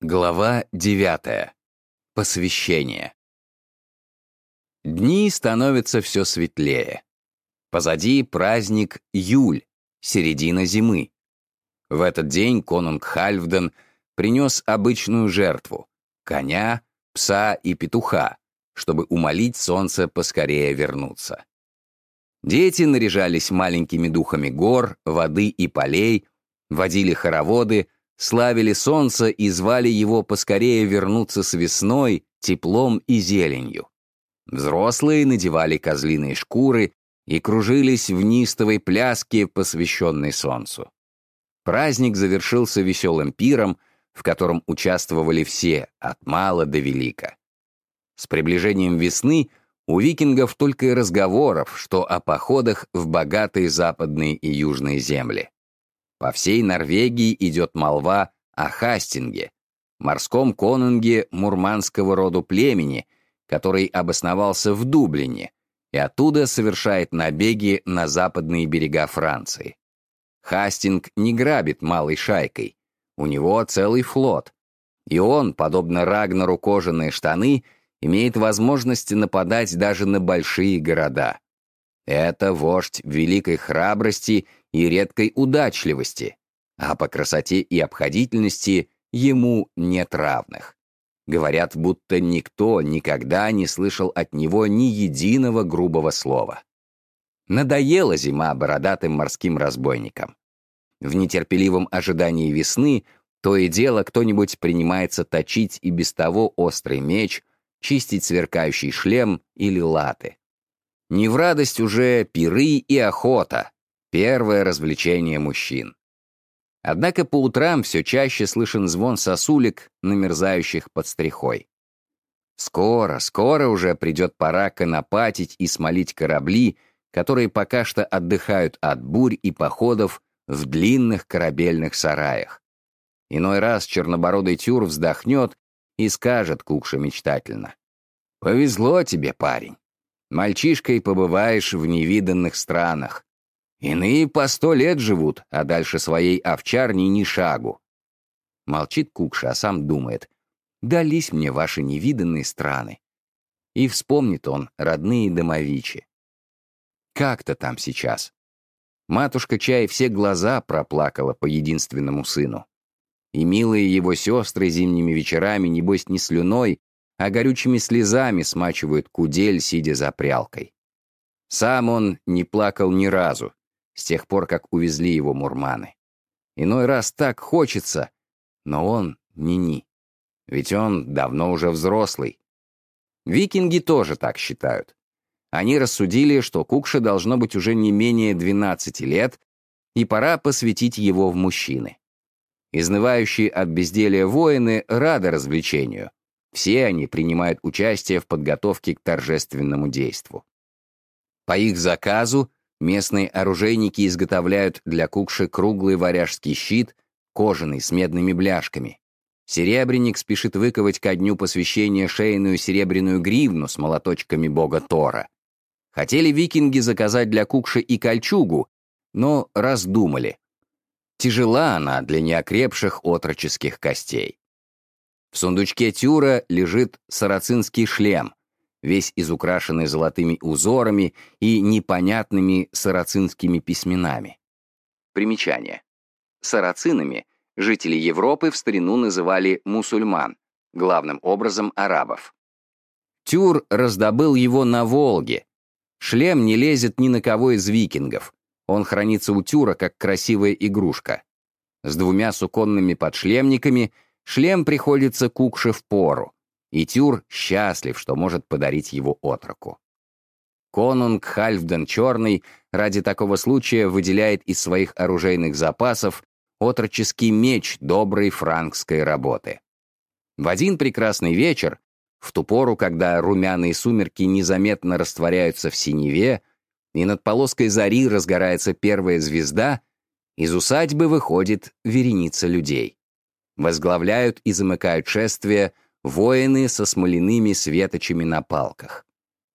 Глава 9. Посвящение. Дни становятся все светлее. Позади праздник Юль, середина зимы. В этот день конунг Хальфден принес обычную жертву — коня, пса и петуха, чтобы умолить солнце поскорее вернуться. Дети наряжались маленькими духами гор, воды и полей, водили хороводы — славили солнце и звали его поскорее вернуться с весной, теплом и зеленью. Взрослые надевали козлиные шкуры и кружились в нистовой пляске, посвященной солнцу. Праздник завершился веселым пиром, в котором участвовали все, от мала до велика. С приближением весны у викингов только и разговоров, что о походах в богатые западные и южные земли. По всей Норвегии идет молва о Хастинге, морском конунге мурманского роду племени, который обосновался в Дублине и оттуда совершает набеги на западные берега Франции. Хастинг не грабит малой шайкой, у него целый флот, и он, подобно Рагнару кожаные штаны, имеет возможность нападать даже на большие города. Это вождь великой храбрости и редкой удачливости, а по красоте и обходительности ему нет равных. Говорят, будто никто никогда не слышал от него ни единого грубого слова. Надоела зима бородатым морским разбойникам. В нетерпеливом ожидании весны то и дело кто-нибудь принимается точить и без того острый меч, чистить сверкающий шлем или латы. Не в радость уже пиры и охота, Первое развлечение мужчин. Однако по утрам все чаще слышен звон сосулек, намерзающих под стрихой. Скоро, скоро уже придет пора конопатить и смолить корабли, которые пока что отдыхают от бурь и походов в длинных корабельных сараях. Иной раз чернобородый тюр вздохнет и скажет Кукша мечтательно. «Повезло тебе, парень. Мальчишкой побываешь в невиданных странах. Иные по сто лет живут, а дальше своей овчарни ни шагу. Молчит Кукша, а сам думает, дались мне ваши невиданные страны. И вспомнит он родные домовичи. Как-то там сейчас. Матушка Чай все глаза проплакала по единственному сыну. И милые его сестры зимними вечерами, небось, не слюной, а горючими слезами смачивают кудель, сидя за прялкой. Сам он не плакал ни разу, с тех пор, как увезли его мурманы. Иной раз так хочется, но он ни-ни. Ведь он давно уже взрослый. Викинги тоже так считают. Они рассудили, что Кукше должно быть уже не менее 12 лет, и пора посвятить его в мужчины. Изнывающие от безделия воины рады развлечению. Все они принимают участие в подготовке к торжественному действу. По их заказу Местные оружейники изготовляют для кукши круглый варяжский щит, кожаный, с медными бляшками. Серебряник спешит выковать ко дню посвящения шейную серебряную гривну с молоточками бога Тора. Хотели викинги заказать для кукши и кольчугу, но раздумали. Тяжела она для неокрепших отроческих костей. В сундучке Тюра лежит сарацинский шлем, весь изукрашенный золотыми узорами и непонятными сарацинскими письменами. Примечание. Сарацинами жители Европы в старину называли мусульман, главным образом арабов. Тюр раздобыл его на Волге. Шлем не лезет ни на кого из викингов. Он хранится у Тюра как красивая игрушка. С двумя суконными подшлемниками шлем приходится кукше в пору и Тюр счастлив, что может подарить его отроку. Конунг Хальфден Черный ради такого случая выделяет из своих оружейных запасов отроческий меч доброй франкской работы. В один прекрасный вечер, в ту пору, когда румяные сумерки незаметно растворяются в синеве, и над полоской зари разгорается первая звезда, из усадьбы выходит вереница людей. Возглавляют и замыкают шествие воины со смоляными светочами на палках.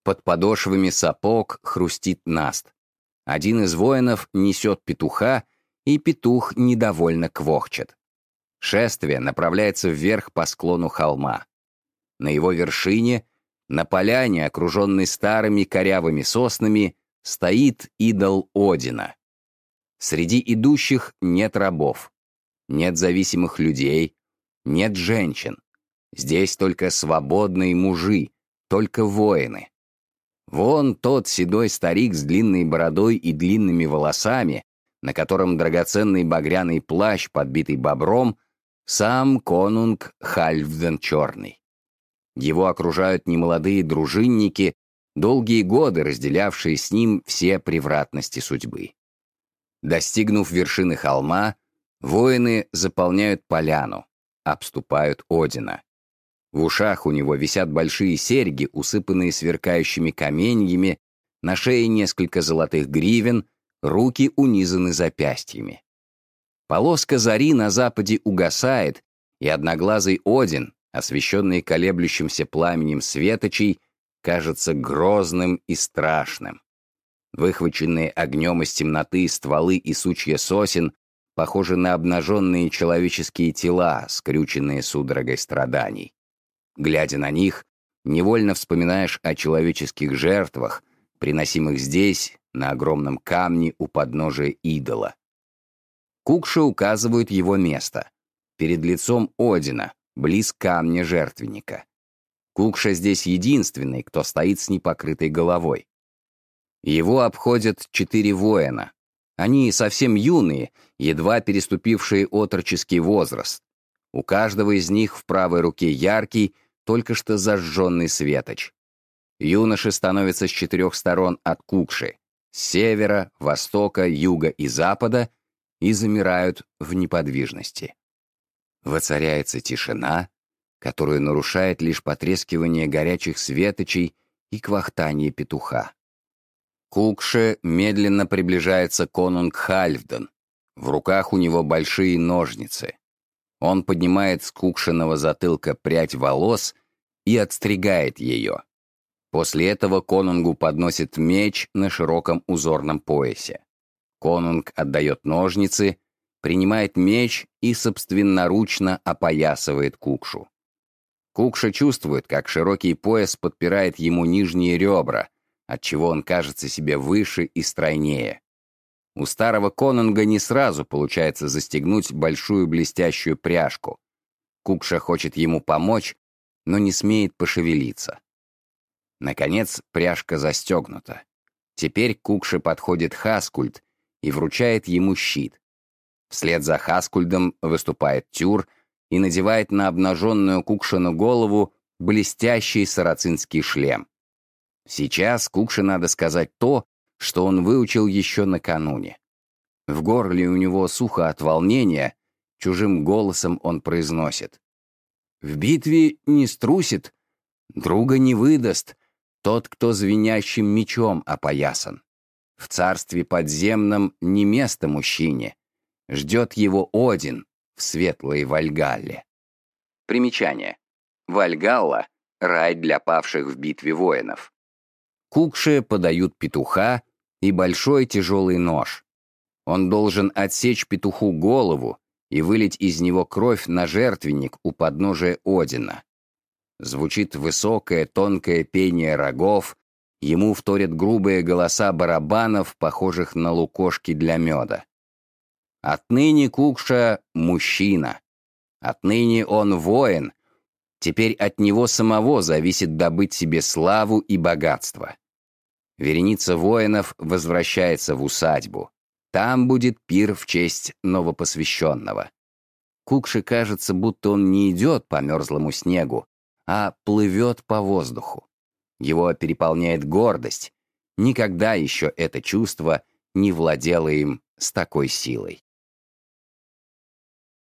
Под подошвами сапог хрустит наст. Один из воинов несет петуха, и петух недовольно квохчет. Шествие направляется вверх по склону холма. На его вершине, на поляне, окруженной старыми корявыми соснами, стоит идол Одина. Среди идущих нет рабов, нет зависимых людей, нет женщин. Здесь только свободные мужи, только воины. Вон тот седой старик с длинной бородой и длинными волосами, на котором драгоценный багряный плащ, подбитый бобром, сам конунг Хальфден Черный. Его окружают немолодые дружинники, долгие годы разделявшие с ним все превратности судьбы. Достигнув вершины холма, воины заполняют поляну, обступают Одина. В ушах у него висят большие серьги, усыпанные сверкающими каменьями, на шее несколько золотых гривен, руки унизаны запястьями. Полоска зари на западе угасает, и одноглазый Один, освещенный колеблющимся пламенем светочей, кажется грозным и страшным. Выхваченные огнем из темноты стволы и сучья сосен похожи на обнаженные человеческие тела, скрюченные судорогой страданий. Глядя на них, невольно вспоминаешь о человеческих жертвах, приносимых здесь, на огромном камне у подножия идола. Кукша указывают его место. Перед лицом Одина, близ камня жертвенника. Кукша здесь единственный, кто стоит с непокрытой головой. Его обходят четыре воина. Они совсем юные, едва переступившие отроческий возраст. У каждого из них в правой руке яркий, только что зажженный светоч. Юноши становятся с четырех сторон от Кукши — с севера, востока, юга и запада — и замирают в неподвижности. Воцаряется тишина, которую нарушает лишь потрескивание горячих светочей и квахтание петуха. Кукше медленно приближается конунг Хальфден. В руках у него большие ножницы. Он поднимает с кукшиного затылка прядь волос и отстригает ее. После этого конунгу подносит меч на широком узорном поясе. Конунг отдает ножницы, принимает меч и собственноручно опоясывает Кукшу. Кукша чувствует, как широкий пояс подпирает ему нижние ребра, отчего он кажется себе выше и стройнее. У старого конунга не сразу получается застегнуть большую блестящую пряжку. Кукша хочет ему помочь, но не смеет пошевелиться. Наконец, пряжка застегнута. Теперь Кукше подходит Хаскульт и вручает ему щит. Вслед за Хаскульдом выступает Тюр и надевает на обнаженную Кукшину голову блестящий сарацинский шлем. Сейчас Кукше надо сказать то, что он выучил еще накануне. В горле у него сухо от волнения, чужим голосом он произносит. «В битве не струсит, друга не выдаст, тот, кто звенящим мечом опоясан. В царстве подземном не место мужчине. Ждет его Один в светлой Вальгалле. Примечание. Вальгалла — рай для павших в битве воинов. Кукше подают петуха и большой тяжелый нож. Он должен отсечь петуху голову и вылить из него кровь на жертвенник у подножия Одина. Звучит высокое тонкое пение рогов, ему вторят грубые голоса барабанов, похожих на лукошки для меда. Отныне Кукша — мужчина. Отныне он воин. Теперь от него самого зависит добыть себе славу и богатство. Вереница воинов возвращается в усадьбу. Там будет пир в честь новопосвященного. Кукше кажется, будто он не идет по мерзлому снегу, а плывет по воздуху. Его переполняет гордость. Никогда еще это чувство не владело им с такой силой.